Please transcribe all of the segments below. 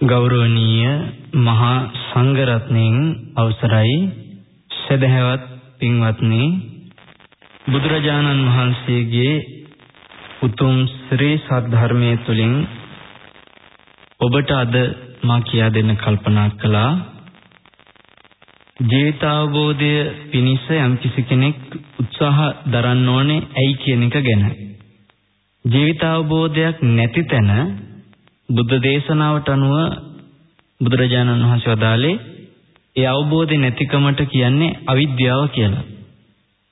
ගෞරවනීය මහා සංඝරත්නයන් අවසරයි. සදහැවත් පින්වත්නි බුදුරජාණන් වහන්සේගේ උතුම් ශ්‍රී සද්ධර්මයේ තුලින් ඔබට අද මා කියා දෙන්න කල්පනා කළා. ජීවිතාවබෝධය පිණිස යම්කිසි කෙනෙක් උත්සාහ දරන්න ඕනේ ඇයි කියන එක ගැන. ජීවිතාවබෝධයක් නැති තැන බුද්ධ දේශනාවට අනුව බුදුරජාණන් වහන්සේ වදාළේ ඒ අවබෝධය නැතිකමට කියන්නේ අවිද්‍යාව කියලා.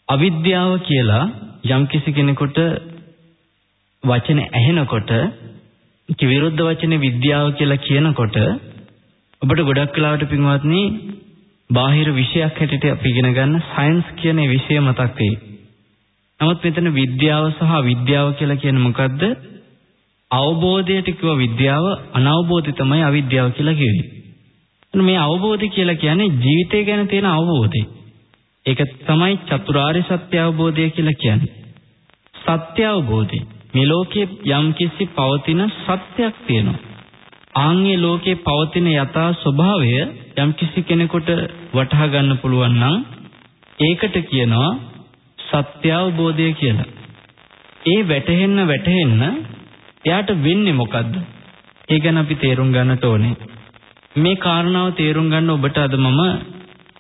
අවිද්‍යාව කියලා යම්කිසි කෙනෙකුට වචන ඇහෙනකොට විරුද්ධ වචනේ විද්‍යාව කියලා කියනකොට ඔබට ගොඩක් වෙලාවට පින්වත්නි බාහිර විෂයක් හැටියට අපි ඉගෙන ගන්න සයන්ස් කියන විෂය මතක් වෙයි. නමුත් මෙතන විද්‍යාව සහ විද්‍යාව කියලා කියන්නේ මොකද්ද? අවබෝධයට කිව්ව විද්‍යාව අනවබෝධය තමයි අවිද්‍යාව කියලා කිව්වේ. මේ අවබෝධය කියලා කියන්නේ ජීවිතය ගැන තියෙන අවබෝධය. ඒක තමයි චතුරාර්ය සත්‍ය අවබෝධය කියලා කියන්නේ. සත්‍ය අවබෝධය. මේ ලෝකේ යම්කිසි පවතින සත්‍යයක් තියෙනවා. ආන්ගේ ලෝකේ පවතින යථා ස්වභාවය යම්කිසි කෙනෙකුට වටහා ගන්න පුළුවන් නම් ඒකට කියනවා සත්‍ය අවබෝධය කියලා. ඒ වැටහෙන්න වැටහෙන්න එයාට වෙන්නේ මොකද්ද? ඒ ගැන අපි තේරුම් ගන්නට ඕනේ. මේ කාරණාව තේරුම් ගන්න ඔබට අද මම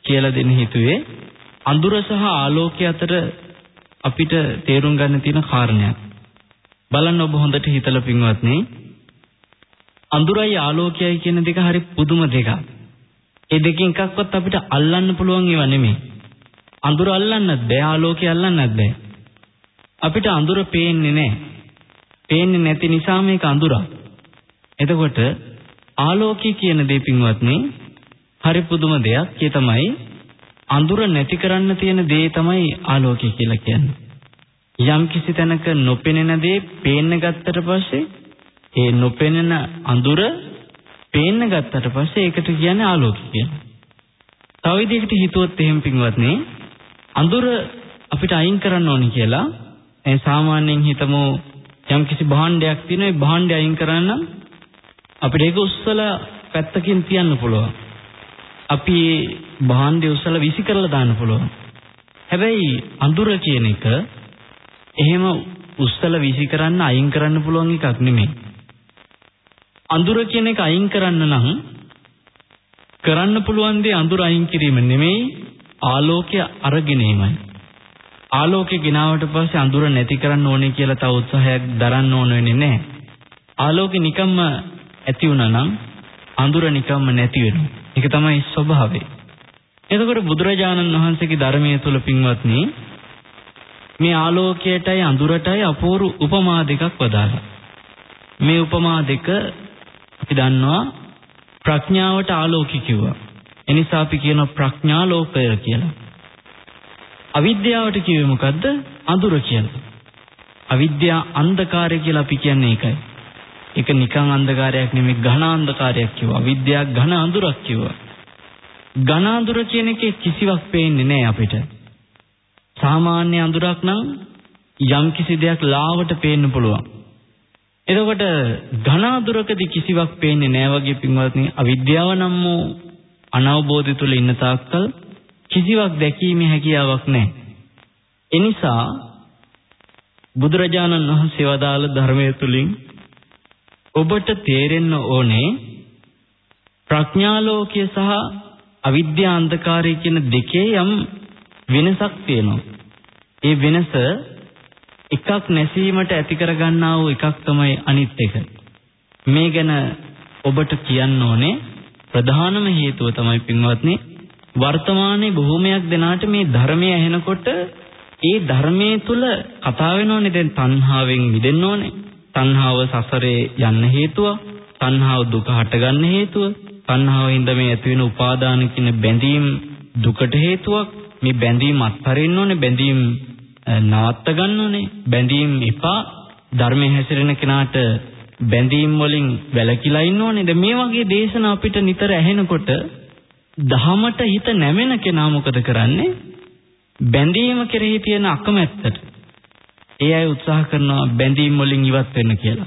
කියලා දෙන්න හිතුවේ අඳුර සහ ආලෝකය අතර අපිට තේරුම් ගන්න තියෙන කාරණයක්. බලන්න ඔබ හොඳට හිතලා පින්වත්නි අඳුරයි ආලෝකයයි කියන දෙක හරි පුදුම දෙකක්. ඒ දෙකෙන් එකක්වත් අපිට අල්ලන්න පුළුවන් ඒවා නෙමෙයි. අඳුර අල්ලන්නත් බෑ ආලෝකය අල්ලන්නත් බෑ. අපිට අඳුර පේන්නේ නැහැ. පේන්නේ නැති නිසා මේක අඳුරක්. එතකොට ආලෝකය කියන දේ පින්වත්නි හරි පුදුම දෙයක්. ඒ තමයි අඳුර නැති කරන්න තියෙන දේ තමයි ආලෝකය කියලා කියන්නේ. යම් කිසි තැනක නොපෙනෙන දේ පේන්න ගත්තට පස්සේ ඒ නොපෙනෙන අඳුර පේන්න ගත්තට පස්සේ ඒකට කියන්නේ ආලෝකය කියලා. තව විදිහකට හිතුවොත් එහෙම පින්වත්නි අඳුර අපිට අයින් කරන්න ඕනි කියලා ඒ සාමාන්‍යයෙන් හිතමු යම් කිසි භාණ්ඩයක් තියෙනවා ඒ භාණ්ඩය අයින් කරන්න අපිට ඒක උස්සලා පැත්තකින් තියන්න පුළුවන්. අපි භාණ්ඩය උස්සලා විසි කරලා දාන්න පුළුවන්. හැබැයි අඳුර කියන එක එහෙම උස්සලා විසි කරන්න අයින් කරන්න පුළුවන් එකක් නෙමෙයි. අඳුර කියන එක අයින් කරන්න නම් කරන්න පුළුවන් දේ අඳුර අයින් කිරීම නෙමෙයි ආලෝකය අරගෙන එීමයි. ආලෝකේ ගෙනාවට පස්සේ අඳුර නැති කරන්න ඕනේ කියලා තව උත්සාහයක් දරන්න ඕන වෙන්නේ නැහැ. ආලෝකේ නිකම්ම ඇති වුණා නම් අඳුර නිකම්ම නැති වෙනවා. ඒක තමයි ස්වභාවය. එතකොට බුදුරජාණන් වහන්සේගේ ධර්මයේ තුල පින්වත්නි මේ ආලෝකයටයි අඳුරටයි අපූර්ව උපමා දෙකක් වදාළා. මේ උපමා දෙක අපි දන්නවා ප්‍රඥාවට ආලෝකي කිව්වා. එනිසා අපි කියනවා ප්‍රඥාලෝකය කියලා. අවිද්‍යාවට කිව්වේ මොකද්ද? අඳුර කියලා. අවිද්‍යා අන්ධකාරය කියලා අපි කියන්නේ ඒකයි. ඒක නිකන් අන්ධකාරයක් නෙමෙයි ඝන අන්ධකාරයක් කිව්වා. අවිද්‍යාව ඝන අඳුරක් කිව්වා. ඝන අඳුර කියන එකේ කිසිවක් පේන්නේ නැහැ අපිට. සාමාන්‍ය අඳුරක් නම් යම් කිසි දෙයක් ලාවට පේන්න පුළුවන්. එතකොට ඝන අඳුරකදී කිසිවක් පේන්නේ නැහැ වගේ පින්වත්නි අවිද්‍යාව නම් වූ අනවබෝධය තුළ ඉන්න තාක්කල් කිසිවක් දැකීමේ හැකියාවක් නැහැ. එනිසා බුදුරජාණන් වහන්සේ වදාළ ධර්මයේ තුලින් ඔබට තේරෙන්න ඕනේ ප්‍රඥාලෝකය සහ අවිද්‍යා අන්ධකාරය කියන දෙකේ යම් වෙනසක් තියෙනවා. ඒ වෙනස එකක් නැසීමට ඇති කරගන්නා වූ එකක් තමයි අනිත් එක. මේ ගැන ඔබට කියන්න ඕනේ ප්‍රධානම හේතුව තමයි පින්වත්නි වර්තමානයේ බොහෝමයක් දෙනාට මේ ධර්මය ඇහෙනකොට ඒ ධර්මයේ තුල කතා වෙනෝනේ දැන් තණ්හාවෙන් මිදෙන්න ඕනේ. තණ්හාව සසරේ යන්න හේතුව, තණ්හාව දුක හටගන්න හේතුව, තණ්හාවෙන්ද මේ ඇති වෙන උපාදාන කියන බැඳීම් දුකට හේතුවක්. මේ බැඳීම් අත්හරින්න ඕනේ, බැඳීම් නවත්ත ගන්න ඕනේ. බැඳීම් එපා. ධර්මයේ හැසිරෙන කෙනාට බැඳීම් වලින් වැළකීලා ඉන්න ඕනේ. දැන් මේ වගේ දේශනා අපිට නිතර ඇහෙනකොට දහමට හිත නැමෙන කෙනා මොකද කරන්නේ? බැඳීම කෙරෙහි තියෙන අකමැත්තට ඒ අය උත්සාහ කරනවා බැඳීම් වලින් ඉවත් වෙන්න කියලා.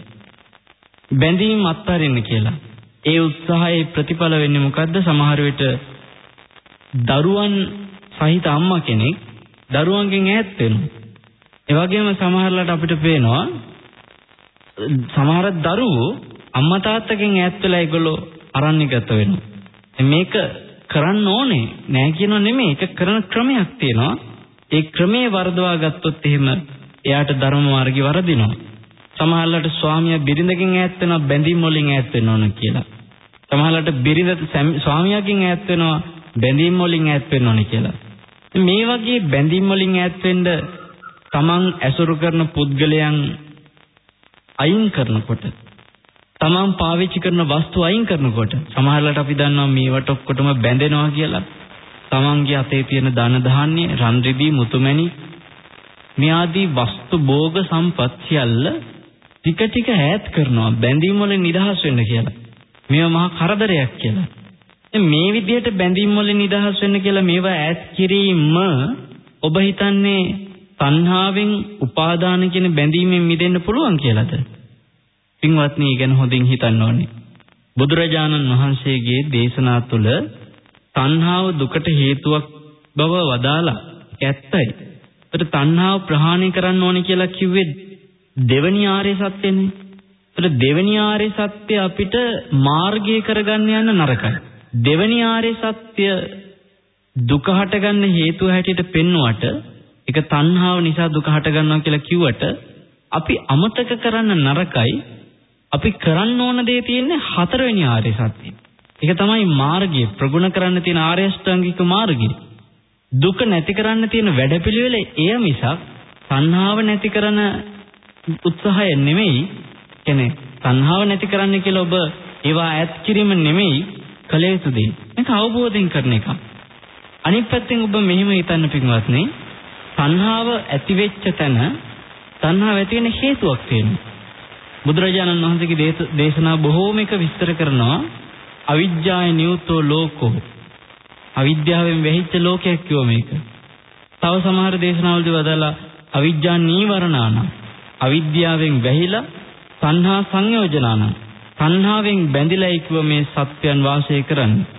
බැඳීම් අත්හරින්න කියලා. ඒ උත්සාහයේ ප්‍රතිඵල වෙන්නේ මොකද්ද? සමහර විට දරුවන් සහිත අම්මා කෙනෙක් දරුවන්ගෙන් ඈත් වෙනවා. ඒ වගේම සමහරලාට අපිට පේනවා සමහර දරුවෝ අම්මා තාත්තගෙන් ඈත් වෙලා ඒගොල්ලෝ අරණ්‍යගත වෙනවා. මේක කරන්න ඕනේ නෑ කියනව නෙමෙයි ඒක කරන ක්‍රමයක් තියෙනවා. ඒ ක්‍රමේ වර්ධවා ගත්තොත් එහෙම එයාට ධර්ම මාර්ගේ වරදිනවා. සමහරවිට ස්වාමියා බිරිඳකින් ඈත් වෙනවා බැඳීම් වලින් ඈත් වෙන්න ඕන කියලා. සමහරවිට බිරිඳ ස්වාමියාගෙන් ඈත් වෙනවා බැඳීම් වලින් ඈත් වෙන්න ඕන කියලා. මේ වගේ බැඳීම් වලින් ඈත් වෙන්න තමන් ඇසුරු කරන පුද්ගලයන් අයින් කරනකොට තමන් පාවිච්චි කරන වස්තු අයින් කරනකොට සමහරවිට අපි දන්නවා මේවට ඔක්කොටම බැඳෙනවා කියලා. තමන්ගේ අතේ තියෙන ධන ධාන්‍ය, රන් රිදී, මුතුමැණි මේ ආදී වස්තු භෝග සම්පත් සියල්ල ටික ටික ඈත් කරනවා බැඳීම් වලින් නිදහස් වෙන්න කියලා. මේවා මහා කරදරයක් කියලා. මේ විදිහට බැඳීම් වලින් නිදහස් වෙන්න කියලා මේවා ඈත් කිරීම ඔබ හිතන්නේ තණ්හාවෙන් උපාදාන කියන බැඳීමෙන් මිදෙන්න පුළුවන් කියලාද? පින්වත්නි, ගැන හොඳින් හිතන්න ඕනේ. බුදුරජාණන් වහන්සේගේ දේශනා තුළ තණ්හාව දුකට හේතුවක් බව වදාලා ඇත්තයි. ඒත් තණ්හාව ප්‍රහාණය කරන්න ඕනේ කියලා කිව්වේ දෙවනි ආර්ය සත්‍යනේ. ඒත් දෙවනි ආර්ය සත්‍ය අපිට මාර්ගය කරගන්න යන නරකයි. දෙවනි ආර්ය සත්‍ය දුක හටගන්න හේතුව හැටියට පෙන්වුවට ඒක තණ්හාව නිසා දුක හටගන්නවා කියලා කිව්වට අපි අමතක කරන්න නරකයි අපි කරන්න ඕන දේ තියෙන්නේ හතරවෙනි ආර්ය සත්‍යය. ඒක තමයි මාර්ගය ප්‍රගුණ කරන්න තියෙන ආර්ය අෂ්ටාංගික මාර්ගය. දුක නැති කරන්න තියෙන වැඩපිළිවෙල එය මිසක් තණ්හාව නැති කරන උත්සාහය නෙමෙයි. කියන්නේ තණ්හාව නැති කරන්න කියලා ඔබ ඒවා ඈත් කිරීම නෙමෙයි කළ යුතු දේ. මේක අවබෝධයෙන් කරන එක. අනිත් පැත්තෙන් ඔබ මෙහෙම හිතන්න පින්වත්නි තණ්හාව ඇති වෙච්ච තැන තණ්හාව ඇති වෙන හේතුවක් තියෙනවා. බුදුරජාණන් වහන්සේගේ දේශනා බොහෝමයක විස්තර කරනවා අවිජ්ජාය නියුතෝ ලෝකෝ අවිද්‍යාවෙන් වැහිච්ච ලෝකයක් කියව මේක. තව සමහර දේශනාවලදී වදාලා අවිජ්ජා නීවරණාන අවිද්‍යාවෙන් වැහිලා සංහා සංයෝජනාන සංහාවෙන් බැඳිලා ඉක්ව මේ සත්‍යයන් වාසය කරන්නේ.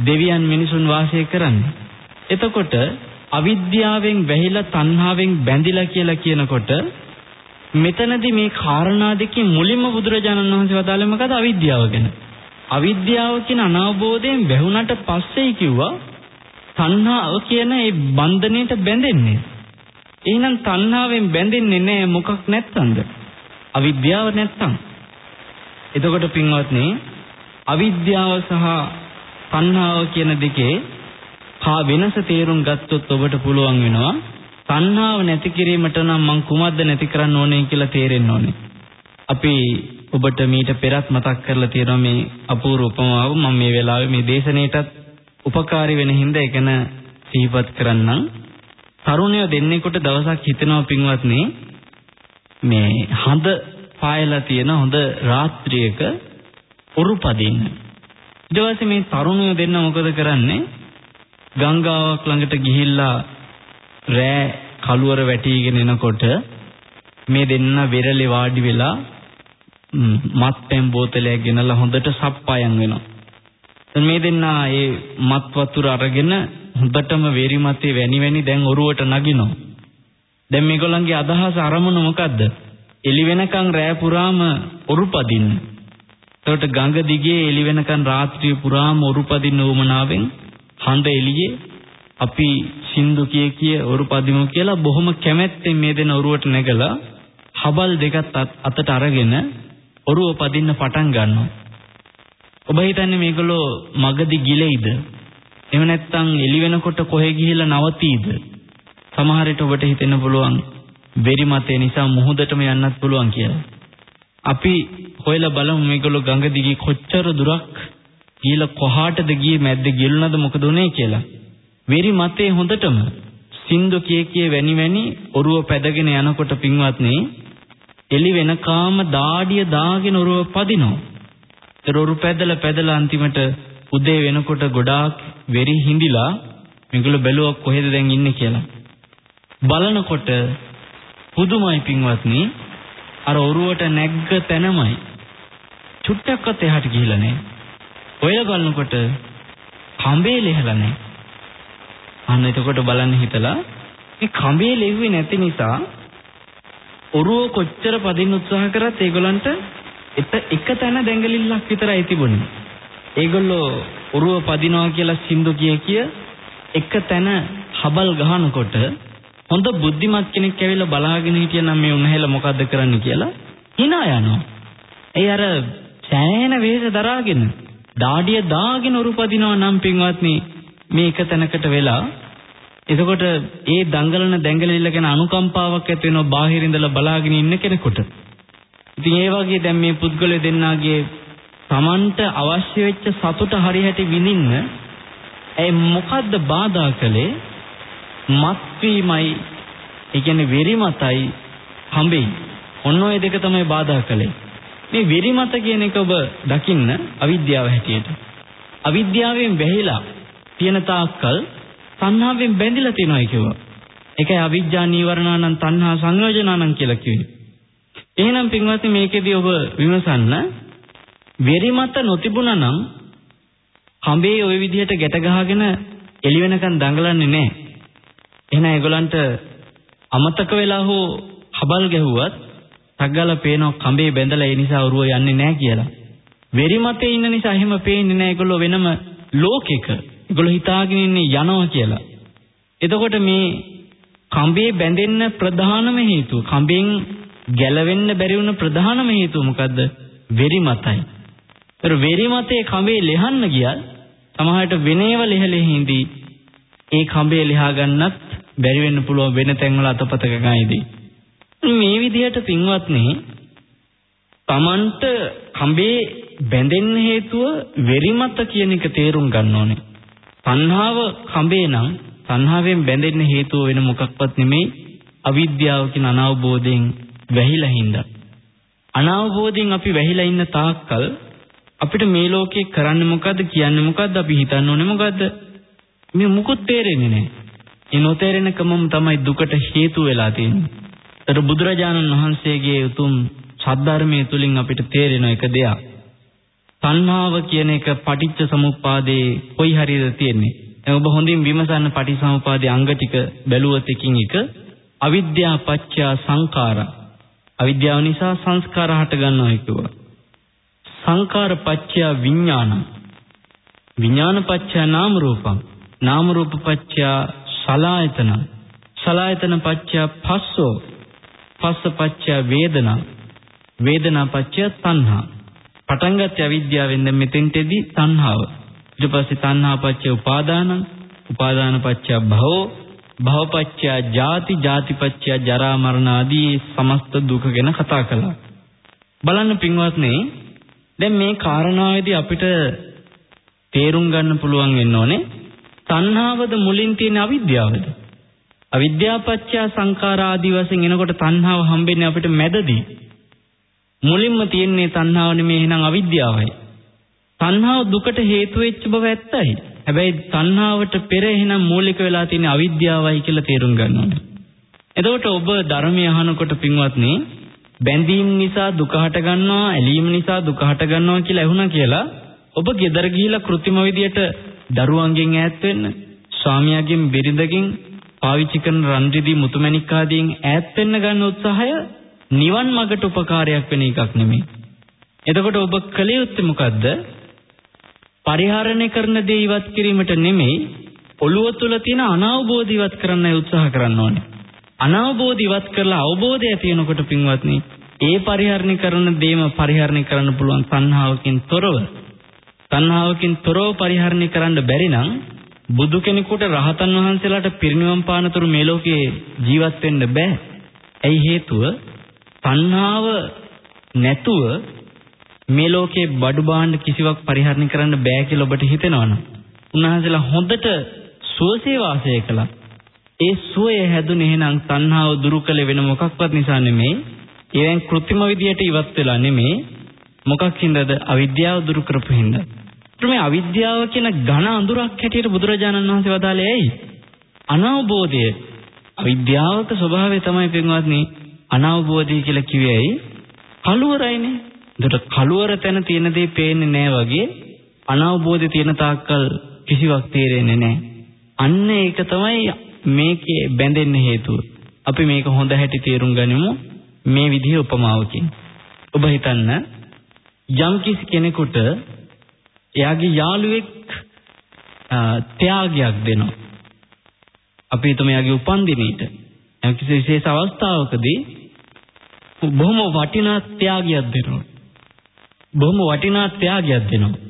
දෙවියන් මිනිසුන් වාසය කරන්නේ. එතකොට අවිද්‍යාවෙන් වැහිලා තණ්හාවෙන් බැඳිලා කියලා කියනකොට මෙතනදී මේ කාරණා දෙකේ මුලින්ම බුදුරජාණන් වහන්සේ වදාළේ මොකද අවිද්‍යාව ගැන. අවිද්‍යාව කියන අනවබෝධයෙන් වැහුණට පස්සේ කිව්වා තණ්හාව කියන ඒ බන්ධණයට බැඳෙන්නේ. එහෙනම් තණ්හාවෙන් බැඳෙන්නේ නැහැ මොකක් නැත්තඳ? අවිද්‍යාව නැත්තම්. එතකොට පින්වත්නි අවිද්‍යාව සහ තණ්හාව කියන දෙකේ කා වෙනස තේරුම් ගත්තොත් ඔබට පුළුවන් වෙනවා තණ්හාව නැති කිරීමට නම් මං කුමක්ද නැති කරන්න ඕනේ කියලා තේරෙන්න ඕනේ. අපි ඔබට මීට පෙරත් මතක් කරලා තියෙනවා මේ අපූර්ව උපමාව මම මේ වෙලාවේ මේ දේශනාවටත් උපකාරී වෙන හින්දා ඒකන සිහිපත් කරන්නම්. තරුණයෝ දෙන්නෙකුට දවසක් හිතෙනවා පින්වත්නි මේ හඳ පායලා තියෙන හොඳ රාත්‍රියක උරුපදින්න. ඊට පස්සේ මේ තරුණයෝ දෙන්න මොකද කරන්නේ? ගංගාවක් ළඟට ගිහිල්ලා රෑ කළුවර වැටිගෙන එනකොට මේ දෙන්න වෙරළේ වාඩි වෙලා මත්පැන් බෝතලයක් ගෙනලා හොඳට සප්පායම් වෙනවා. මේ දෙන්නා ඒ මත් වතුර අරගෙන හොඳටම වේරි මතේ වැනි වැනි දැන් ඔරුවට නගිනවා. දැන් මේගොල්ලන්ගේ අදහස අරමුණ මොකද්ද? එළි වෙනකන් රෑ පුරාම ඔරුපදින්න. එතකොට ගඟ දිගේ එළි වෙනකන් රාත්‍රිය පුරාම ඔරුපදින්න උවමනාවෙන් හඳ එළියේ අපි සින්දු කිය කිය ඔරුපදිමු කියලා බොහොම කැමැත්තෙන් මේ දෙන ඔරුවට නැගලා හබල් දෙකත් අතට අරගෙන ඔරුව පදින්න පටන් ගන්නවා. ඔබ හිතන්නේ මේගොල්ලෝ මගදී ගිලෙයිද? එහෙම නැත්නම් එළි වෙනකොට කොහෙ ගිහිල්ලා නවතීද? සමහර විට ඔබට හිතෙන්න පුළුවන් බෙරි මතේ නිසා මුහුදටම යන්නත් පුළුවන් කියලා. අපි හොයලා බලමු මේගොල්ලෝ ගඟ දිගේ කොච්චර දුරක් ගිහලා කොහාටද ගියේ මැද්ද ගිලුණාද මොකද උනේ කියලා. වෙරි මතේ හොඳටම සින්දු කිය කිය වැනි වැනි ඔරුව පැදගෙන යනකොට පින්වත්නි එලි වෙනකාම දාඩිය දාගෙන ඔරුව පදිනවා. ඒ ඔරු පැදලා පැදලා අන්තිමට උදේ වෙනකොට ගොඩාක් වෙරි හිඳිලා මේගොල්ලෝ බැලුවා කොහෙද දැන් ඉන්නේ කියලා. බලනකොට පුදුමයි පින්වත්නි අර ඔරුවට නැග්ග තැනමයි චුට්ටක්වත් එහාට ගිහිල්ලා නැහැ. ඔයලා බලනකොට කඹේ ලෙහලා නැහැ. අන්න එතකොට බලන්න හිතලා මේ කඹේ ලෙව්වේ නැති නිසා ඔරුව කොච්චර පදින්න උත්සාහ කරත් ඒගොල්ලන්ට එක තැන දැඟලිල්ලක් විතරයි තිබුණේ. ඒගොල්ලෝ ඔරුව පදිනවා කියලා සින්දු කිය කිය එක තැන හබල් ගහනකොට හොඳ බුද්ධිමත් කෙනෙක් ඇවිල්ලා බලාගෙන හිටියනම් මේ උන්හැල මොකද්ද කරන්න කියලා hina යනවා. ඒ අර සෑහෙන වෙහෙස දරාගෙන දාඩිය දාගෙන උරුපදිනවා නම් පින්වත්නි මේ එක තැනකට වෙලා එතකොට ඒ දඟලන දැඟලිල්ල ගැන අනුකම්පාවක් ඇති වෙනවා බාහිර ඉඳලා බලාගෙන ඉන්න කෙනෙකුට. ඉතින් ඒ වගේ දැන් මේ පුද්ගලයෝ දෙන්නාගේ Tamanට අවශ්‍ය වෙච්ච සතුට හරියට විඳින්න ඒ මොකද්ද බාධා කළේ? මත් වීමයි ඒ කියන්නේ වෙරිමතයි හම්බෙයි. ඔන්න ඔය දෙක තමයි බාධා කළේ. මේ වෙරිමත කියන එක ඔබ දකින්න අවිද්‍යාව හැටියට. අවිද්‍යාවෙන් වැහිලා තියෙන තාක්කල් තණ්හාවෙන් බැඳිලා තියෙනවා කියුවා. ඒකයි අවිජ්ජා නීවරණානම් තණ්හා සංයෝජනානම් කියලා කිව්වේ. එහෙනම් පින්වත්නි මේකෙදී ඔබ විමසන්න වෙරිමත නොතිබුණා නම් කඹේ ওই විදිහට ගැට ගහගෙන එළි වෙනකන් දඟලන්නේ නැහැ. එහෙනම් ඒගොල්ලන්ට අමතක වෙලා හෝ හබල් ගැහුවත් තග්ගල පේනවා කඹේ බැඳලා ඒ නිසා උරුව යන්නේ නැහැ කියලා. වෙරිමතේ ඉන්න නිසා එහෙම පේන්නේ නැහැ ඒගොල්ලෝ වෙනම ලෝකෙක. ඒගොල්ලෝ හිතාගෙන ඉන්නේ යනවා කියලා. එතකොට මේ කඹේ බැඳෙන්න ප්‍රධානම හේතුව කඹෙන් ගැලවෙන්න බැරි වුණ ප්‍රධානම හේතුව මොකද්ද? වෙරි මතයි. ඒතර වෙරි මතේ කඹේ ලෙහන්න ගියත් සමහරට වෙනේව ලෙහලෙ හිඳි ඒ කඹේ ලියා ගන්නත් බැරි වෙන්න පුළුවන් වෙන තැන්වල අතපතක ගායිදී. මේ විදිහට පින්වත්නි Tamanට කඹේ බැඳෙන්න හේතුව වෙරි මත කියන එක තේරුම් ගන්න ඕනේ. තණ්හාව කඹේ නම් තණ්හාවෙන් බැඳෙන්න හේතුව වෙන මොකක්වත් නෙමෙයි අවිද්‍යාව කියන අනවබෝධයෙන් වැහිලා හින්දා. අනවබෝධයෙන් අපි වැහිලා ඉන්න තාක්කල් අපිට මේ ලෝකේ කරන්නේ මොකද්ද කියන්නේ මොකද්ද අපි හිතන්න ඕනේ මොකද්ද මේ මුකුත් තේරෙන්නේ නැහැ. ඒ නොතේරෙන කමම තමයි දුකට හේතු වෙලා තියෙන්නේ. ඒතර බුදුරජාණන් වහන්සේගේ උතුම් සද්ධර්මයේ තුලින් අපිට තේරෙන එක දෙයක්. තණ්හාව කියන එක පටිච්ච සමුප්පාදේ කොයි හරියද තියෙන්නේ? ඔබ හොඳින් විමසන්න පටිච්චසමුපාදයේ අංග ටික බැලුවොත් එකින් එක අවිද්‍යා පත්‍ය සංඛාරා අවිද්‍යාව නිසා සංස්කාර හට ගන්නවා කිව්වා. සංකාර පත්‍ය විඥාන. විඥාන පත්‍ය නාම රූපං. නාම රූප පත්‍ය සලායතන. සලායතන පත්‍ය පස්සෝ. පස්ස පත්‍ය වේදනා. වේදනා පත්‍ය තණ්හා. පටන් ගත්ත අවිද්‍යාවෙන් දැන් මෙතෙන්ටදී තණ්හාව. ඊට පස්සේ තණ්හා පත්‍ය උපාදාන. උපාදාන පත්‍ය භවෝ භවපච්චය ජාති ජාතිපච්චය ජරා මරණ ආදී සමස්ත දුක ගැන කතා කළා. බලන්න පින්වත්නි දැන් මේ කාරණාවේදී අපිට තේරුම් ගන්න පුළුවන් වෙන්න ඕනේ තණ්හාවද මුලින් තියෙන අවිද්‍යාවද? අවිද්‍යාපච්චය සංඛාර ආදී වශයෙන් එනකොට තණ්හාව හම්බෙන්නේ අපිට මැදදී. මුලින්ම තියෙන්නේ තණ්හාව නෙමෙයි එහෙනම් අවිද්‍යාවයි. තණ්හාව දුකට හේතු වෙච්ච බව ඇත්තයි. හැබැයි තණ්හාවට පෙර එහෙනම් මූලික වෙලා තියෙන අවිද්‍යාවයි කියලා තේරුම් ගන්න ඕනේ. එතකොට ඔබ ධර්මය අහනකොට පින්වත්නි බැඳීම් නිසා දුක හට ගන්නවා, ඇලීම නිසා දුක හට ගන්නවා කියලා ඇහුණා කියලා ඔබ ගෙදර ගිහිලා કૃත්‍රිම විදියට දරුවන්ගෙන් ඈත් වෙන්න, ස්වාමියාගෙන් බිරිඳගෙන් පාවිච්චි කරන රන් රිදී මුතුමැණික් ආදීන් ඈත් වෙන්න ගන්න උත්සාහය නිවන් මාර්ගට උපකාරයක් වෙන එකක් නෙමෙයි. එතකොට ඔබ කළ යුත්තේ මොකද්ද? පරිහරණය කරන දේ ඉවත් කිරීමට නෙමෙයි ඔළුව තුල තියෙන අනවබෝධ ඉවත් කරන්නයි උත්සාහ කරන්න ඕනේ. අනවබෝධ ඉවත් කරලා අවබෝධය තියෙනකොට පින්වත්නි ඒ පරිහරණය කරන දේම පරිහරණය කරන්න පුළුවන් තණ්හාවකින් තොරව. තණ්හාවකින් තොරව පරිහරණය කරන්න බැරි නම් බුදු කෙනෙකුට රහතන් වහන්සේලාට පිරිනිවන් පානතුරු මේ ලෝකේ ජීවත් වෙන්න බෑ. ඇයි හේතුව? තණ්හාව නැතුව මේ ලෝකේ බඩු භාණ්ඩ කිසිවක් පරිහරණය කරන්න බෑ කියලා ඔබට හිතෙනවනම් උන්වහන්සේලා හොඳට සුවසේ වාසය කළා. ඒ සුවය හැදුනේ එහෙනම් තණ්හාව දුරු කළේ වෙන මොකක්වත් නිසා නෙමෙයි. ඒවෙන් કૃත්‍රිම විදියට ඉවත් වෙලා නෙමෙයි. මොකක් හින්දාද? අවිද්‍යාව දුරු කරපු හින්දා. මේ අවිද්‍යාව කියන ඝන අඳුරක් හැටියට බුදුරජාණන් වහන්සේ වදාළේ ඇයි? අනවබෝධය. අවිද්‍යාවක ස්වභාවය තමයි පින්වත්නි අනවබෝධය කියලා කිව්වේ ඇයි? කලුවරයිනේ. එතකොට කලුවර තැන තියෙන දේ පේන්නේ නැහැ වගේ අනවබෝධය තියෙන තාක්කල් කිසිවක් තේරෙන්නේ නැහැ. අන්න ඒක තමයි මේකේ බැඳෙන්න හේතුව. අපි මේක හොඳ හැටි තේරුම් ගනිමු මේ විදිහේ උපමාවකින්. ඔබ හිතන්න යම් කිසි කෙනෙකුට එයාගේ යාළුවෙක් ත්‍යාගයක් දෙනවා. අපි හිතමු එයාගේ උපන්දිනේට යම් කිසි විශේෂ අවස්ථාවකදී බොහොම වටිනා ත්‍යාගයක් දෙනවා. බොහොම වටිනා ත්‍යාගයක් දෙනවා.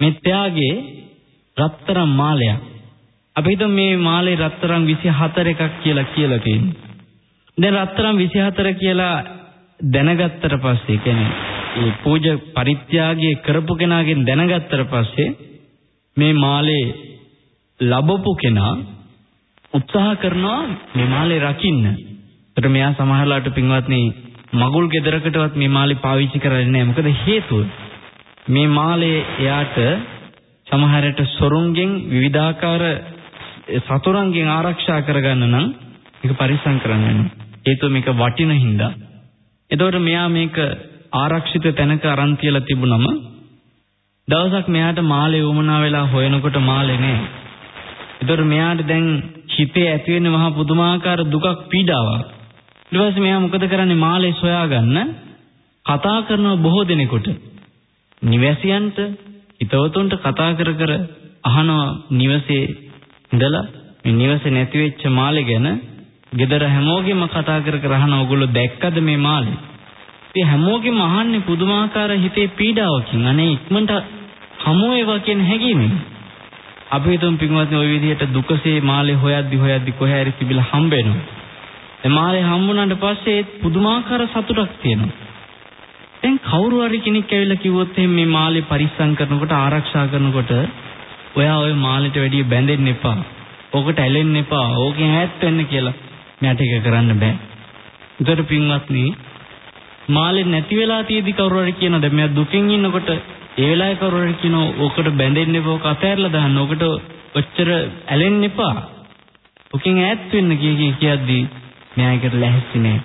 මේ ත්‍යාගයේ රත්තරන් මාලයක්. අපි හිතමු මේ මාලේ රත්තරන් 24 එකක් කියලා කියලා තියෙනවා. දැන් රත්තරන් 24 කියලා දැනගත්තට පස්සේ කියන්නේ ඒ පූජ පරිත්‍යාගය කරපු කෙනාගෙන් දැනගත්තට පස්සේ මේ මාලේ ලැබපු කෙනා උත්සාහ කරනවා මේ මාලේ රකින්න. ඒතර මෙයා සමහරලාට පින්වත්නි මගුල් ගෙදරකටවත් මේ මාලේ පාවිච්චි කරන්නේ නැහැ. මොකද හේතුව මේ මාලේ එයාට සමහරට සොරුන්ගෙන් විවිධාකාර සතුරන්ගෙන් ආරක්ෂා කරගන්න නම් මේක පරිස්සම් කරන්න වෙනවා. හේතුව මේක වටින හින්දා. එතකොට මෙයා මේක ආරක්ෂිත තැනක අරන් තියලා තිබුණම දවසක් මෙයාට මාලේ වුමනා වෙලා හොයනකොට මාලේ නෑ. එතකොට මෙයාට දැන් හිතේ ඇති වෙන මහා පුදුමාකාර දුකක් පීඩාවක්. ඊට පස්සේ මෙයා මොකද කරන්නේ මාලේ සොයාගන්න කතා කරන බොහෝ දෙනෙකුට නිවැසියන්ට හිතවතුන්ට කතා කර කර අහනවා නිවසේ ඉඳලා මේ නිවසේ නැති වෙච්ච මාලේ ගැන ගෙදර හැමෝගෙම කතා කර කර අහන ඕගොල්ලෝ දැක්කද මේ මාලේ? ඉතින් හැමෝගෙම අහන්නේ පුදුමාකාර හිතේ පීඩාවකින්. අනේ ඉක්මනට හමු වේවා කියන හැඟීමෙන්. අපි හිතමු පින්වත්නි ওই විදිහට දුකසේ මාලේ හොයද්දි හොයද්දි කොහේ හරි තිබිලා හම්බ වෙනවා. ඒ මාලේ හම්බුනාට පස්සේ පුදුමාකාර සතුටක් තියෙනවා. දැන් කවුරු හරි කෙනෙක් ඇවිල්ලා කිව්වොත් මේ මාලේ පරිස්සම් කරනකොට ආරක්ෂා කරනකොට ඔයා ওই මාලෙට වැඩිය බැඳෙන්න එපා. ඕකට ඇලෙන්න එපා. ඕකෙන් ඈත් වෙන්න කියලා. මෙයාට ඒක කරන්න බෑ. උදේට පින්වත්නි මාලේ නැති වෙලා තියෙදි කවුරු හරි කියනවා දැන් මෙයා දුකින් ඉන්නකොට ඒ වෙලාවේ කවුරු හරි කියනවා ඕකට බැඳෙන්න එපා. ඕක අතහැරලා දාන්න. ඕකට ඔච්චර ඇලෙන්න එපා. ඔකෙන් ඈත් වෙන්න කිය කී කියද්දි මෙයා ඒකට ලැහැස්ති නෑ.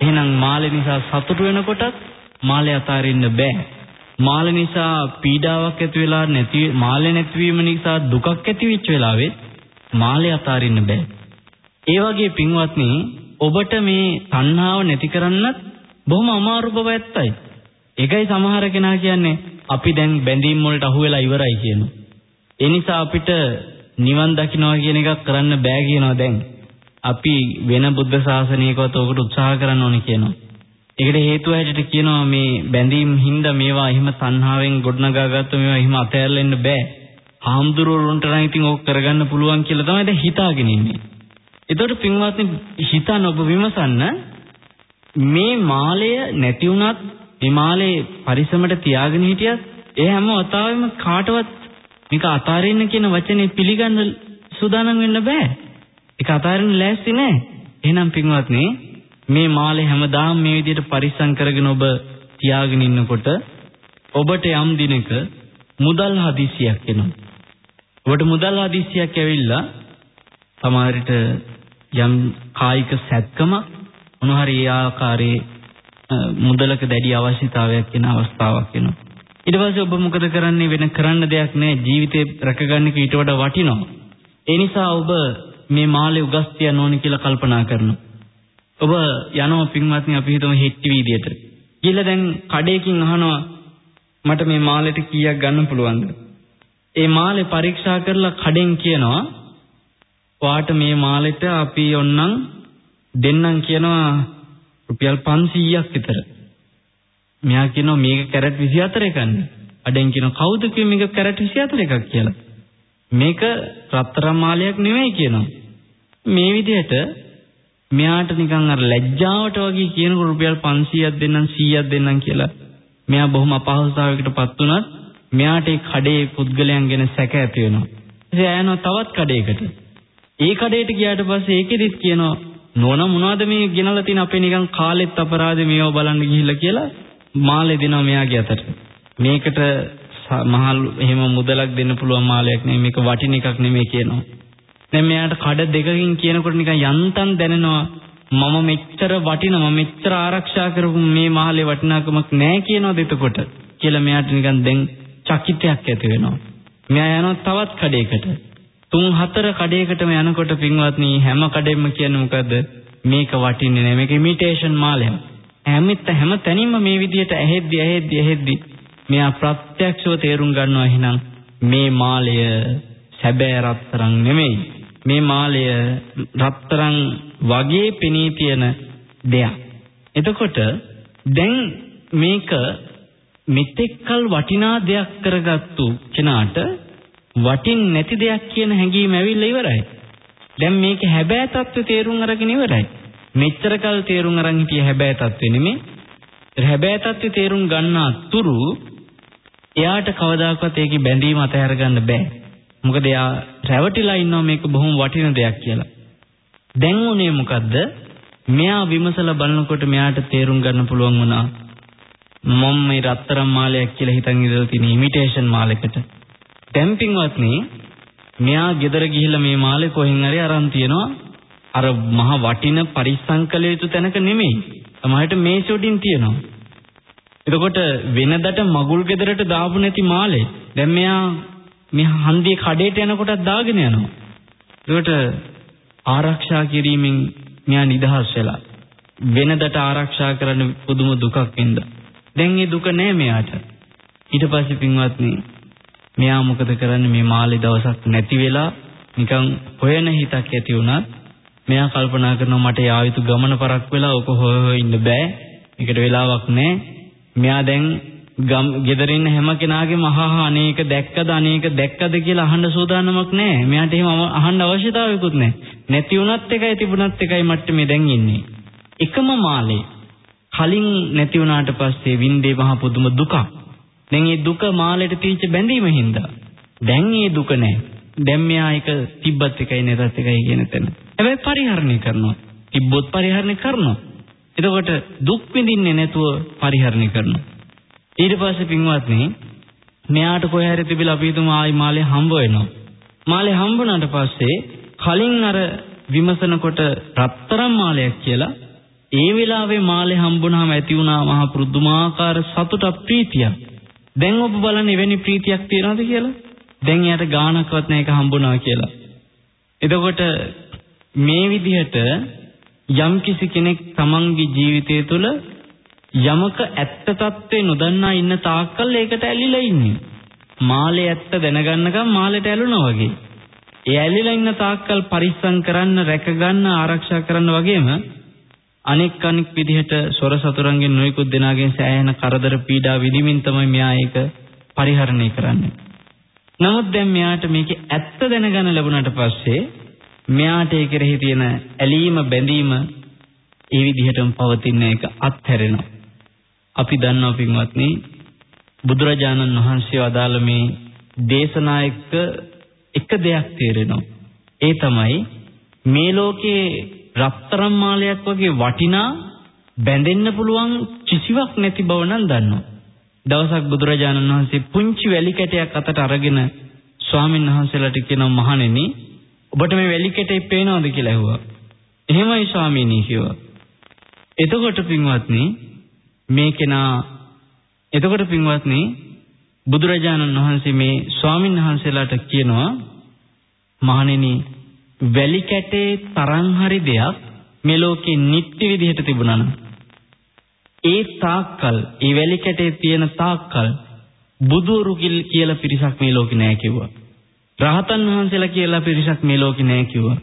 එහෙනම් මාලේ නිසා සතුටු වෙනකොටත් මාලේ අතාරින්න බෑ. මාළේ නිසා පීඩාවක් ඇති වෙලා නැති මාළේ නැතිවීම නිසා දුකක් ඇති වෙච්ච වෙලාවේ මාළේ අතාරින්න බෑ. ඒ වගේ පින්වත්නි ඔබට මේ තණ්හාව නැති කරන්නත් බොහොම අමාරු බව ඇත්තයි. ඒකයි සමහර කෙනා කියන්නේ අපි දැන් බැඳීම් වලට අහු වෙලා ඉවරයි කියනවා. ඒ නිසා අපිට නිවන් දකින්නවා කියන එකක් කරන්න බෑ කියනවා දැන්. අපි වෙන බුද්ධ ශාසනයකවත් ඔකට උත්සාහ කරන්න ඕනේ කියනවා. ඒකට හේතුව හැටියට කියනවා මේ බැඳීම් හින්දා මේවා එහෙම තණ්හාවෙන් ගොඩනගාගත්ත මේවා එහෙම අතහැරෙන්න බෑ. හාමුදුරුවන්ට නම් ඉතින් ඕක කරගන්න පුළුවන් කියලා තමයි දැන් හිතාගෙන ඉන්නේ. එතකොට පින්වත්නි හිතන ඔබ විමසන්න මේ මාලය නැති වුණත් මේ මාලේ පරිසමට තියාගෙන හිටියත් ඒ හැම වතාවෙම කාටවත් මේක අතාරින්න කියන වචනේ පිළිගන්න සූදානම් වෙන්න බෑ. ඒක අතාරින්න ලෑස්ති නෑ. එහෙනම් පින්වත්නි මේ මාලේ හැමදාම මේ විදිහට පරිස්සම් කරගෙන ඔබ තියාගෙන ඉන්නකොට ඔබට යම් දිනක මුදල් හදිසියක් එනවා. ඔබට මුදල් හදිසියක් ඇවිල්ලා සමහරට යම් කායික සැත්කමක් මොනහරි ඒ ආකාරයේ මුදලක දැඩි අවශ්‍යතාවයක් වෙන අවස්ථාවක් වෙනවා. ඊට පස්සේ ඔබ මොකද කරන්නේ වෙන කරන්න දෙයක් නැහැ ජීවිතේ රැකගන්න එක ඊට වඩා වටිනවා. ඒ නිසා ඔබ මේ මාලේ උගස් තියන්න ඕනේ කියලා කල්පනා කරනවා. ඔබ යනවා පින්වත්නි අපි හිතමු හෙට්ටි වීදියට. ගිහලා දැන් කඩේකින් අහනවා මට මේ මාලෙට කීයක් ගන්න පුළුවන්ද? ඒ මාලේ පරීක්ෂා කරලා කඩෙන් කියනවා ඔයාට මේ මාලෙට අපි ඔන්නම් දෙන්නම් කියනවා රුපියල් 500ක් විතර. මෙයා කියනවා මේක කැරට් 24 එකන්නේ. අඩෙන් කියනවා කවුද කිව්වේ මේක කැරට් 24 එකක් කියලා. මේක රත්තරන් මාලයක් නෙවෙයි කියනවා. මේ විදිහට මෙයාට නිකන් අර ලැජ්ජාවට වගේ කියනකොට රුපියල් 500ක් දෙන්නම් 100ක් දෙන්නම් කියලා මෙයා බොහොම අපහසුතාවයකටපත් වුණත් මෙයාට ඒ කඩේ පුද්ගලයන් ගැන සැක ඇති වෙනවා. ඉතින් යනවා තවත් කඩේකට. ඒ කඩේට ගියාට පස්සේ ඒකෙදිත් කියනවා නෝනා මොනවද මේ ගෙනලා තියෙන අපේ නිකන් කාලෙත් අපරාධේ මේව බලන්න ගිහිල්ලා කියලා මාලේ දෙනවා මෙයාගේ අතට. මේකට මහල් එහෙම මුදලක් දෙන්න පුළුවන් මාලයක් නෙමෙයි මේක වටින එකක් නෙමෙයි කියනවා. දැන් මෙයාට කඩ දෙකකින් කියනකොට නිකන් යන්තම් දැනෙනවා මම මෙච්චර වටිනවා මෙච්චර ආරක්ෂා කරපු මේ මහලේ වටිනාකමක් නැහැ කියනවාද එතකොට කියලා මෙයාට නිකන් දැන් චකිතයක් ඇති වෙනවා. මෙයා යනවා තවත් කඩේකට. තුන් හතර කඩේකටම යනකොට පින්වත්නි හැම කඩෙම කියන්නේ මොකද්ද? මේක වටින්නේ නැහැ. මේක ඉමිටේෂන් මාලයක්. හැමිට හැම තැනින්ම මේ විදිහට ඇහෙද්දි ඇහෙද්දි ඇහෙද්දි මෙයා ප්‍රත්‍යක්ෂව තේරුම් ගන්නවා එහෙනම් මේ මාලය සැබෑ රත්තරන් නෙමෙයි. මේ මාළය රත්තරන් වගේ පෙනී තියෙන දෙයක්. එතකොට දැන් මේක මෙතෙක්කල් වටිනා දෙයක් කරගත්තු කෙනාට වටින් නැති දෙයක් කියන හැඟීම ඇවිල්ලා ඉවරයි. දැන් මේක හැබෑ తත්ව තේරුම් අරගෙන ඉවරයි. මෙච්චරකල් තේරුම් අරන් හිටිය හැබෑ తත්වෙ නෙමෙයි. හැබෑ తත්ව තේරුම් ගන්නා තුරු එයාට කවදාකවත් ඒකේ බැඳීම අතහැර ගන්න බෑ. මොකද එයා රැවටිලා ඉන්නවා මේක බොහොම වටින දෙයක් කියලා. දැන් උනේ මොකද්ද? මෙයා විමසලා බලනකොට මෙයාට තේරුම් ගන්න පුළුවන් වුණා මම මේ රත්තරන් මාලයක් කියලා හිතන් ඉඳලා තියෙන ඉමිටේෂන් මාලයකට. දැන් පින්වත්නි මෙයා ගෙදර ගිහිල්ලා මේ මාලේ කොහෙන් හරි අරන් තියනවා අර මහ වටින පරිස්සම් කළ යුතු තැනක නෙමෙයි. සමහරට මේසෙ උඩින් තියනවා. එතකොට වෙනදට මගුල් ගෙදරට දාපු නැති මාලේ දැන් මෙයා මේ හන්දියේ කඩේට යනකොටත් දාගෙන යනවා. ඒකට ආරක්ෂා කිරීමෙන් මෙයා නිදහස් වෙලා වෙනදට ආරක්ෂා කරන්න පුදුම දුකක් වින්දා. දැන් ඒ දුක නෑ මෙයාට. ඊට පස්සේ පින්වත්නි මෙයා මොකද කරන්නේ මේ මාළේ දවසක් නැති වෙලා නිකන් හොයන හිතක් ඇති වුණත් මෙයා කල්පනා කරනවා මට යායුතු ගමන පරක් වෙලා ඔක හොය හොය ඉන්න බෑ. මේකට වෙලාවක් නෑ. මෙයා දැන් ගම් ගෙදරින් හැම කෙනාගේම අහහ අනේක දැක්කද අනේක දැක්කද කියලා අහන්න සූදානමක් නැහැ. මෙයාට එහෙම අහන්න අවශ්‍යතාවයකුත් නැහැ. නැති වුණත් එකයි තිබුණත් එකයි මට්ටමේ දැන් ඉන්නේ. එකම මාලේ කලින් නැති වුණාට පස්සේ වින්දේ මහ පුදුම දුකක්. දැන් මේ දුක මාලෙට තීච්ච බැඳීම හින්දා. දැන් මේ දුක නැහැ. දැන් මෙයා එක තිබ්බත් එකයි නැතත් එකයි කියන තැන. හැබැයි පරිහරණය කරනවා. තිබ්බොත් පරිහරණය කරනවා. එතකොට දුක් විඳින්නේ නැතුව පරිහරණය කරනවා. ඊට පස්සේ පින්වත්නි මෙයාට කොහේ හරි තිබිලා අපි හිතමු ආයි මාලේ හම්බ වෙනවා. මාලේ හම්බුණාට පස්සේ කලින් අර විමසනකොට රත්තරන් මාලයක් කියලා ඒ වෙලාවේ මාලේ හම්බුනහම ඇති වුණා මහා පුදුමාකාර සතුටක් ප්‍රීතියක්. දැන් ඔබ බලන්න එවැනි ප්‍රීතියක් තියනවද කියලා? දැන් යාට ගානක්වත් නැහැ ඒක හම්බුණා කියලා. එතකොට මේ විදිහට යම් කිසි කෙනෙක් තමන්ගේ ජීවිතය තුළ යමක ඇත්ත తත්වේ නොදන්නා ඉන්න තාක්කල් ඒකට ඇලිලා ඉන්නේ. මාලේ ඇත්ත දැනගන්නකම් මාලෙට ඇලුනා වගේ. ඒ ඇලිලා ඉන්න තාක්කල් පරිස්සම් කරන්න, රැක ගන්න, ආරක්ෂා කරන්න වගේම අනෙක් අනෙක් විදිහට සොර සතුරන්ගෙන් නොයෙකුත් දෙනාගෙන් සෑහෙන කරදර පීඩා විඳිමින් තමයි මෙයා ඒක පරිහරණය කරන්නේ. නමුත් දැන් මෙයාට මේකේ ඇත්ත දැනගන්න ලැබුණාට පස්සේ මෙයාට ඒ කෙරෙහි තියෙන ඇලීම බැඳීම ඒ විදිහටම පවතින එක අත්හැරෙනවා. අපි දන්නවා පින්වත්නි බුදුරජාණන් වහන්සේ වදාළ මේ දේශනා එක්ක එක දෙයක් තේරෙනවා. ඒ තමයි මේ ලෝකේ රත්තරන් මාලයක් වගේ වටිනා බැඳෙන්න පුළුවන් කිසිවක් නැති බව නම් දන්නවා. දවසක් බුදුරජාණන් වහන්සේ පුංචි වැලි කැටයක් අතට අරගෙන ස්වාමීන් වහන්සේලාට කියනවා මහණෙනි ඔබට මේ වැලි කැටේ පේනවද කියලා ඇහුවා. එහෙමයි ස්වාමීනි කිව්වා. එතකොට පින්වත්නි මේ කෙනා එතකොට පින්වත්නි බුදුරජාණන් වහන්සේ මේ ස්වාමීන් වහන්සේලාට කියනවා මහණෙනි වැලි කැටේ තරම් හරි දෙයක් මේ ලෝකේ නිත්‍ය විදිහට තිබුණා නම් ඒ තාක්කල් ඒ වැලි කැටේ තියෙන තාක්කල් බුදුරු කියලා පිරිසක් මේ ලෝකේ නැහැ කිව්වා. රහතන් වහන්සේලා කියලා පිරිසක් මේ ලෝකේ නැහැ කිව්වා.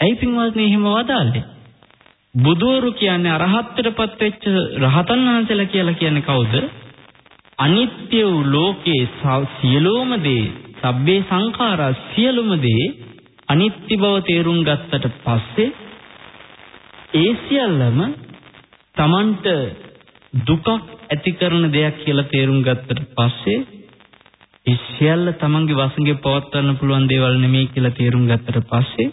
ඇයි පින්වත්නි එහෙම වදාළේ? බුදුවරු කියන්නේ අරහත්ත්වයටපත් වෙච්ච රහතන් වහන්සේලා කියලා කියන්නේ කවුද? අනිත්‍ය වූ ලෝකේ සියලුම දේ, සබ්බේ සංඛාරා සියලුම දේ අනිත්‍ය බව තේරුම් ගත්තට පස්සේ ඒ සියල්ලම Tamanට දුකක් ඇති කරන දෙයක් කියලා තේරුම් ගත්තට පස්සේ ඒ සියල්ල Tamanගේ වශයෙන් පවත්වන්න පුළුවන් දේවල් නෙමෙයි කියලා තේරුම් ගත්තට පස්සේ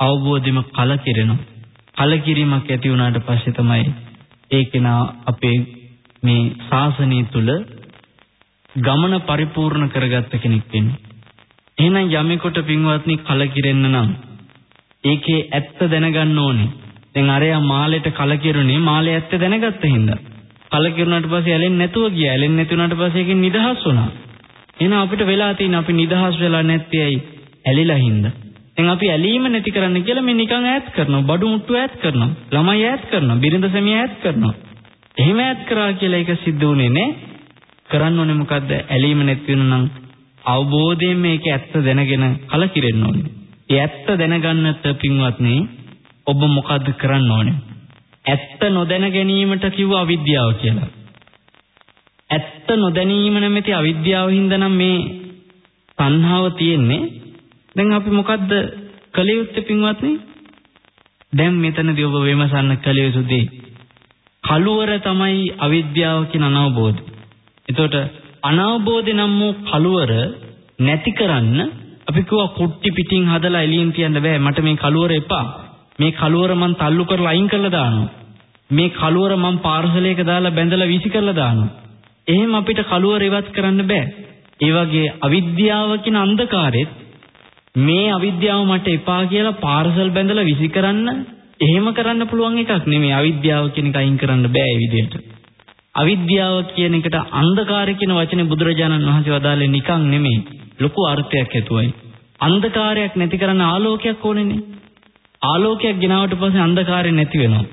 අවබෝධෙම කලකිරෙනවා කලකිරීමක් ඇති වුණාට පස්සේ තමයි ඒ කෙනා අපේ මේ ශාසනය තුල ගමන පරිපූර්ණ කරගත්ත කෙනෙක් වෙන්නේ. එහෙනම් යමෙකුට පින්වත්නි කලකිරෙන්න නම් ඒකේ ඇත්ත දැනගන්න ඕනේ. දැන් අරයා මාළේට කලකිරුනේ මාළේ ඇත්ත දැනගත්ත හින්දා. කලකිරුණාට පස්සේ ඇලෙන්නේ නැතුව ගියා. ඇලෙන්නේ නැති වුණාට පස්සේ ඒකෙන් නිදහස් වුණා. එහෙනම් අපිට වෙලා තියෙන අපි නිදහස් වෙලා නැත්තේ ඇයි? ඇලිලා හින්දා. දැන් අපි ඇලීම නැති කරන්න කියලා මේ නිකන් ඈත් කරනවා. බඩු මුට්ටු ඈත් කරනවා. ළමයි ඈත් කරනවා. බිරිඳ සැමියා ඈත් කරනවා. එහෙම ඈත් කරා කියලා ඒක සිද්ධ වුණේ නේ. කරන්න ඕනේ මොකද්ද? ඇලීම නැති වෙනවා නම් අවබෝධයෙන් මේක ඇත්ත දැනගෙන කලකිරෙන්න ඕනේ. ඒ ඇත්ත දැනගන්නට පින්වත්නි ඔබ මොකද්ද කරන්න ඕනේ? ඇත්ත නොදැන ගැනීමට කිව්ව අවිද්‍යාව කියලා. ඇත්ත නොදැනීම නැමැති අවිද්‍යාව හින්දා නම් මේ තණ්හාව තියෙන්නේ. දැන් අපි මොකද්ද කළ යුත්තේ පින්වත්නි? දැන් මෙතනදී ඔබ විමසන්න කළ යුතු දේ කලුවර තමයි අවිද්‍යාව කියන අනවබෝධය. එතකොට අනවබෝධය නම් වූ කලුවර නැති කරන්න අපි කිව්වා කුට්ටි පිටින් හදලා එළියෙන් තියන්න බෑ මට මේ කලුවර එපා. මේ කලුවර මං තල්ලු කරලා අයින් කරලා දානවා. මේ කලුවර මං පාර්සලයක දාලා බැඳලා වීසි කරලා දානවා. එහෙම අපිට කලුවර ඉවත් කරන්න බෑ. ඒ වගේ අවිද්‍යාව කියන අන්ධකාරෙත් මේ අවිද්‍යාව මට එපා කියලා පාර්සල් බැඳලා විසි කරන්න එහෙම කරන්න පුළුවන් එකක් නෙමෙයි අවිද්‍යාව කියන එක අයින් කරන්න බෑ ඒ විදිහට. අවිද්‍යාව කියන එකට අන්ධකාරය කියන වචනේ බුදුරජාණන් වහන්සේ වදාළේ නිකන් නෙමෙයි ලොකු අර්ථයක් ඇතුවයි. අන්ධකාරයක් නැති කරන්න ආලෝකයක් ඕනේනේ. ආලෝකයක් ගෙනාවට පස්සේ අන්ධකාරය නැති වෙනවා.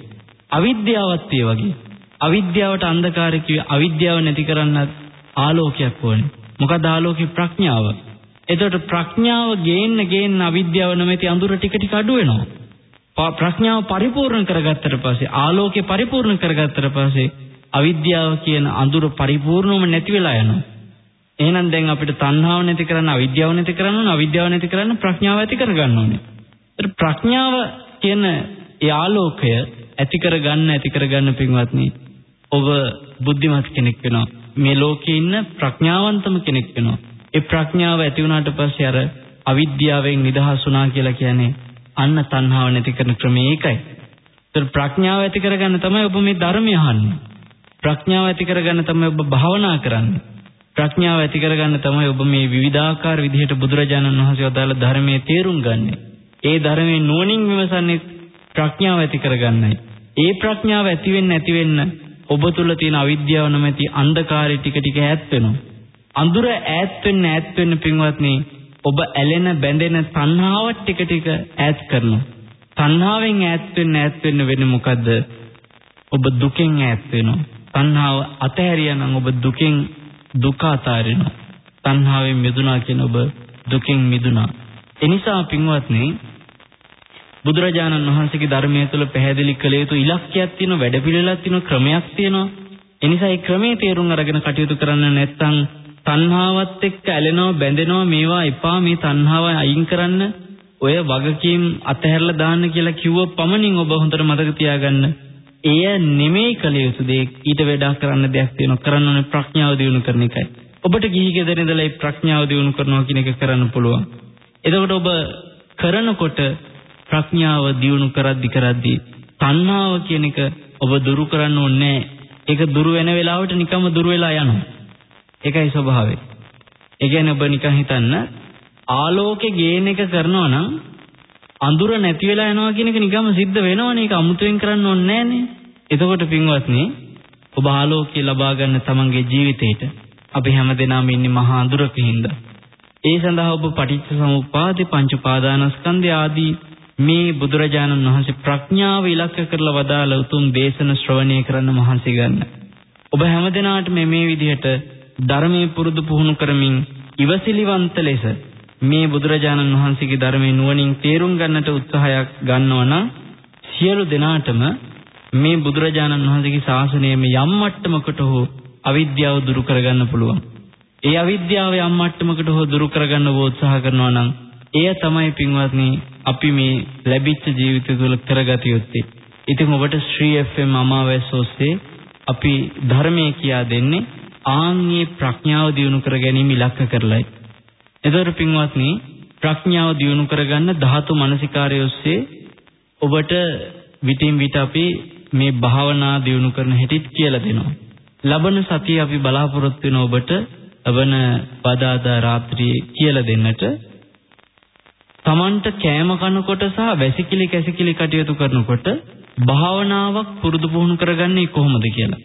අවිද්‍යාවත් ඒ වගේ. අවිද්‍යාවට අන්ධකාරය කිව්වේ අවිද්‍යාව නැති කරන්නත් ආලෝකයක් ඕනේ. මොකද ආලෝකේ ප්‍රඥාව. එතකොට ප්‍රඥාව ගේන්න ගේන්න අවිද්‍යාව නැමැති අඳුර ටික ටික අඩු වෙනවා. ප්‍රඥාව පරිපූර්ණ කරගත්තට පස්සේ ආලෝකේ පරිපූර්ණ කරගත්තට පස්සේ අවිද්‍යාව කියන අඳුර පරිපූර්ණවම නැති වෙලා යනවා. එහෙනම් දැන් අපිට තණ්හාව නැති කරන්න අවිද්‍යාව නැති කරන්න ඕන අවිද්‍යාව නැති කරන්න ප්‍රඥාව ඇති කරගන්න ඕනේ. ඒත් ප්‍රඥාව කියන ඒ ආලෝකය ඇති කරගන්න ඇති කරගන්න පින්වත්නි ඔබ බුද්ධිමත් කෙනෙක් වෙනවා. මේ ලෝකේ ඉන්න ප්‍රඥාවන්තම කෙනෙක් වෙනවා. ඒ ප්‍රඥාව ඇති වුණාට පස්සේ අර අවිද්‍යාවෙන් නිදහස් වුණා කියලා කියන්නේ අන්න තණ්හාව නැති කරන ක්‍රමය ඒකයි. ඒතර ප්‍රඥාව ඇති කරගන්න තමයි ඔබ මේ ධර්මය අහන්නේ. ප්‍රඥාව ඇති කරගන්න තමයි ඔබ භාවනා කරන්නේ. ප්‍රඥාව ඇති කරගන්න තමයි ඔබ මේ විවිධාකාර විදිහට බුදුරජාණන් වහන්සේ වදාළ ධර්මයේ තේරුම් ගන්නෙ. ඒ ධර්මයේ නුවණින් විමසන්නේ ප්‍රඥාව ඇති කරගන්නයි. ඒ ප්‍රඥාව ඇති වෙන්න ඇති වෙන්න ඔබ තුල තියෙන අවිද්‍යාව නැමැති අන්ධකාරය ටික ටික ඈත් වෙනවා. අඳුර ඈත් වෙන්න ඈත් වෙන්න පින්වත්නි ඔබ ඇලෙන බැඳෙන තණ්හාව ටික ටික ඈත් කරනවා. තණ්හාවෙන් ඈත් වෙන්න ඈත් වෙන්න වෙන්නේ මොකද්ද? ඔබ දුකෙන් ඈත් වෙනවා. තණ්හාව අතහැරියානම් ඔබ දුකෙන් දුක අතාරිනවා. තණ්හාවෙන් මිදුණා කියන ඔබ දුකෙන් මිදුණා. එනිසා පින්වත්නි බුදුරජාණන් වහන්සේගේ ධර්මයේ තුල පැහැදිලි කළ යුතු ඉලක්කයක් තියෙනවා, වැඩපිළිවෙලක් තියෙනවා, ක්‍රමයක් තියෙනවා. එනිසා ඒ ක්‍රමයේ තේරුම් අරගෙන කටයුතු කරන්න නැත්නම් තණ්හාවත් එක්ක ඇලෙනවා, බැඳෙනවා, මේවා එපා මේ තණ්හාව අයින් කරන්න. ඔය වගකීම් අතහැරලා දාන්න කියලා කිව්ව පමණින් ඔබ හොඳට මතක තියාගන්න. එය නෙමෙයි කළ යුතු දේ. ඊට වඩා කරන්න දෙයක් තියෙනවා. කරන්න ඕනේ ප්‍රඥාව දියුණු කරන එකයි. ඔබට ගිහි ගෙදර ඉඳලා මේ ප්‍රඥාව දියුණු කරනවා කියන එක කරන්න පුළුවන්. එතකොට ඔබ කරනකොට ප්‍රඥාව දියුණු කරද්දි කරද්දි තණ්හාව කියන එක ඔබ දුරු කරන්න ඕනේ. ඒක දුරු වෙන වෙලාවට නිකම්ම දුරු වෙලා යනවා. ඒකයි ස්වභාවය ඒ කියන්නේ ඔබ නිකන් හිතන්න ආලෝකේ ගේන එක කරනවා නම් අඳුර නැති වෙලා යනවා කියන එක නිකම්ම සිද්ධ වෙනවනේ ඒක අමුතුවෙන් කරන්න ඕනේ නෑනේ. එතකොට පින්වත්නි ඔබ ආලෝකය ලබා ගන්න තමන්ගේ ජීවිතේට අපි හැමදෙනාම ඉන්නේ මහා අඳුරක හින්දා. ඒ සඳහා ඔබ පටිච්ච සමුප්පාදේ පංච උපාදානස්කන්ධය ආදී මේ බුදුරජාණන් වහන්සේ ප්‍රඥාව ඉලක්ක කරලා වදාළ උතුම් දේශන ශ්‍රවණය කරන්න මහන්සි ගන්න. ඔබ හැමදෙනාටම මේ විදිහට ධර්මයේ පුරුදු පුහුණු කරමින් ඉවසිලිවන්ත ලෙස මේ බුදුරජාණන් වහන්සේගේ ධර්මයේ නුවණින් තේරුම් ගන්නට උත්සාහයක් ගන්නවා නම් සියලු දෙනාටම මේ බුදුරජාණන් වහන්සේගේ ශාසනයේ යම් මට්ටමකට හෝ අවිද්‍යාව දුරු කරගන්න පුළුවන්. ඒ අවිද්‍යාව යම් මට්ටමකට හෝ දුරු කරගන්න උත්සාහ කරනවා නම් එය තමයි පින්වත්නි අපි මේ ලැබිච්ච ජීවිතය තුළ කරගත යුත්තේ. ඉතින් ඔබට ශ්‍රී FM අමාවැස් ඔස්සේ අපි ධර්මයේ කියා දෙන්නේ ආන්ගේ ප්‍රඥාව දියුණු කර ගැනීම ඉලක්ක කරලයි. එතකොට පින්වත්නි ප්‍රඥාව දියුණු කරගන්න ධාතු මනසිකාරය ඔස්සේ ඔබට විටින් විට අපි මේ භාවනා දියුණු කරන හැටිත් කියලා දෙනවා. ලබන සතිය අපි බලාපොරොත්තු වෙන ඔබට ලබන පදාදා රාත්‍රියේ කියලා දෙන්නට Tamanට කෑම කනකොට සහ වැසිකිලි කැසිකිලි කටයුතු කරනකොට භාවනාවක් පුරුදු පුහුණු කරගන්නේ කොහොමද කියලා.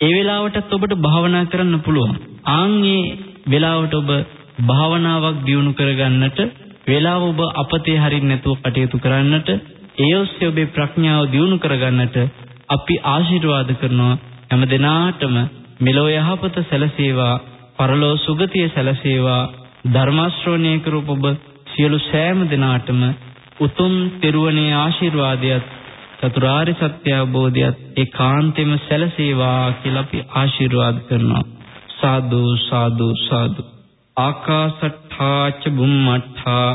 ඒ වෙලාවටත් ඔබට භාවනා කරන්න පුළුවන්. ආන්ගේ වෙලාවට ඔබ භාවනාවක් දියුණු කරගන්නට වෙලාව ඔබ අපතේ හරින්න නැතුව කටයුතු කරන්නට ඒ ඔස්සේ ඔබේ ප්‍රඥාව දියුණු කරගන්නට අපි ආශිර්වාද කරනවා හැම දිනාටම මෙලෝ යහපත සැලසේවා පරලෝ සුගතිය සැලසේවා ධර්ම ශ්‍රවණය කරපු ඔබ සියලු සෑම දිනාටම උතුම් තෙරුවනේ ආශිර්වාදයත් චතුරාර්ය සත්‍ය අවබෝධයත් ඒකාන්තෙම සැලසේවා කියලා අපි ආශිර්වාද කරනවා. සාදු සාදු සාදු. ආකාශට්ඨා ච බුම්මට්ඨා.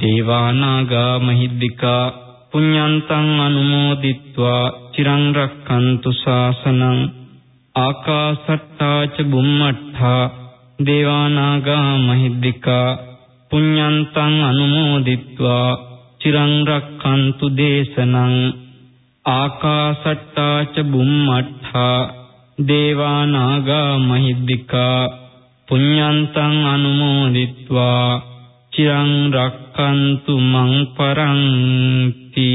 දේවානාගා මහිද්దికා. පුඤ්ඤන්තං අනුමෝදිත්වා. චිරං රක්ඛන්තු ශාසනං. ආකාශට්ටා ච බුම්මට්ටා දේවානාගා මහිද්దికා. පුඤ්ඤන්තං අනුමෝදිත්වා. චිරං රක්ඛන්තු දේශනං. ආකාසට්ටා ච බුම්මට්ඨා දේවා නාග මහිද්దికා පුඤ්ඤන්තං අනුමෝදිත්වා චිරං රක්칸තු මං පරංති